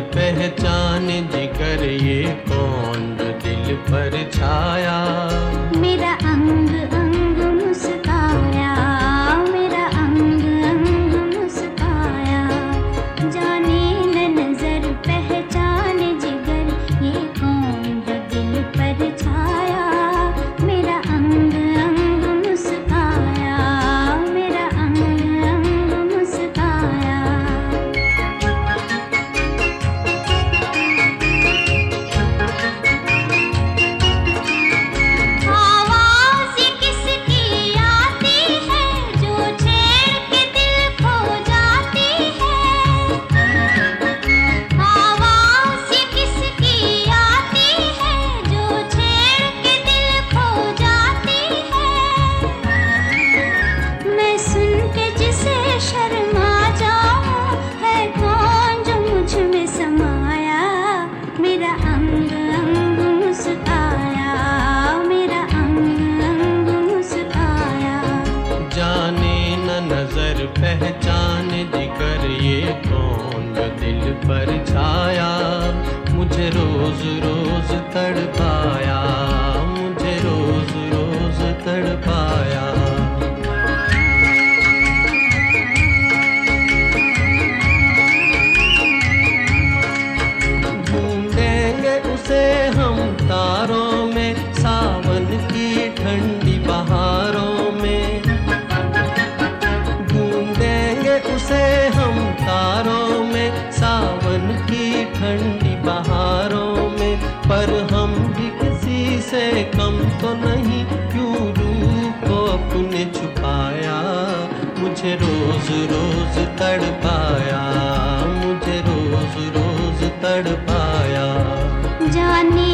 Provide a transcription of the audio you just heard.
पहचान जिकर ये कौन दिल पर छाया। नज़र पहचान जिकर ये कौन दिल पर छाया? मुझे रोज रोज यार हम भी किसी से कम तो नहीं। क्यों रूप को अपने छुपाया? मुझे रोज रोज तड़पाया। मुझे रोज रोज तड़पाया। जाने